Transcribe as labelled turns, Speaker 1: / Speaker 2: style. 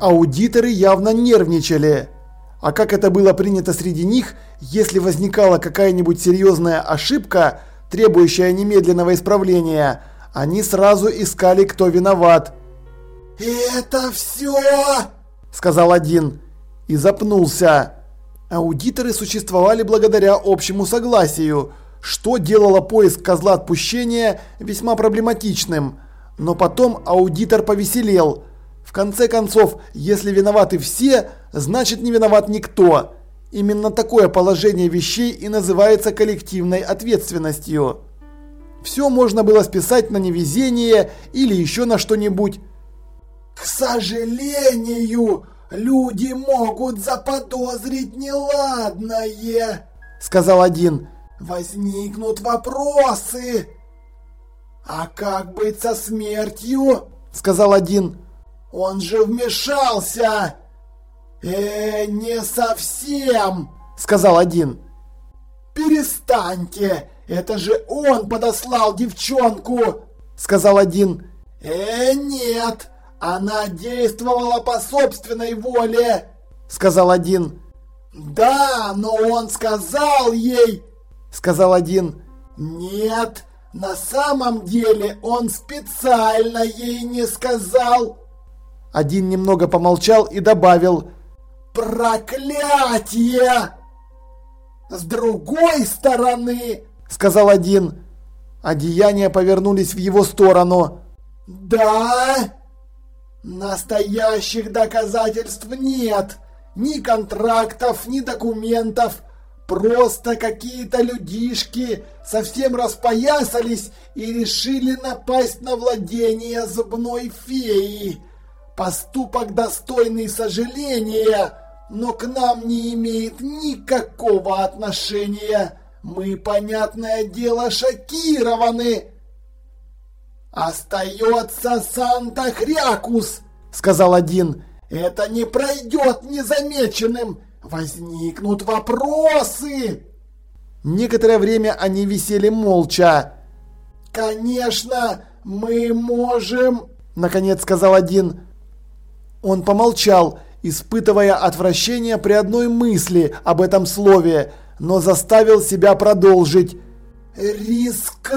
Speaker 1: Аудиторы явно нервничали. А как это было принято среди них, если возникала какая-нибудь серьезная ошибка, требующая немедленного исправления, они сразу искали, кто виноват.
Speaker 2: «Это все!»
Speaker 1: – сказал один и запнулся. Аудиторы существовали благодаря общему согласию, что делало поиск козла отпущения весьма проблематичным. Но потом аудитор повеселел. В конце концов, если виноваты все, значит не виноват никто. Именно такое положение вещей и называется коллективной ответственностью. Все можно было списать на невезение или еще на что-нибудь.
Speaker 2: «К сожалению, люди могут заподозрить неладное», — сказал один. «Возникнут вопросы». «А как быть со смертью?» — сказал один. Он же вмешался!» «Э, не совсем!» — сказал один. «Перестаньте! Это же он подослал девчонку!» — сказал один. «Э, нет! Она действовала по собственной воле!» — сказал один. «Да, но он сказал ей!» — сказал один. «Нет, на самом деле он специально ей не сказал!»
Speaker 1: Один немного помолчал и добавил
Speaker 2: «Проклятие!» «С другой стороны!» – сказал один.
Speaker 1: Одеяния повернулись в его сторону.
Speaker 2: «Да? Настоящих доказательств нет. Ни контрактов, ни документов. Просто какие-то людишки совсем распоясались и решили напасть на владение зубной феи. Поступок достойный сожаления, но к нам не имеет никакого отношения. Мы, понятное дело, шокированы. «Остается Санта-Хрякус», — сказал один. «Это не пройдет незамеченным. Возникнут вопросы».
Speaker 1: Некоторое время они висели молча.
Speaker 2: «Конечно, мы можем...»
Speaker 1: — наконец сказал один. Он помолчал, испытывая отвращение при одной мысли об этом слове, но заставил себя продолжить.
Speaker 2: «Рискнуть!»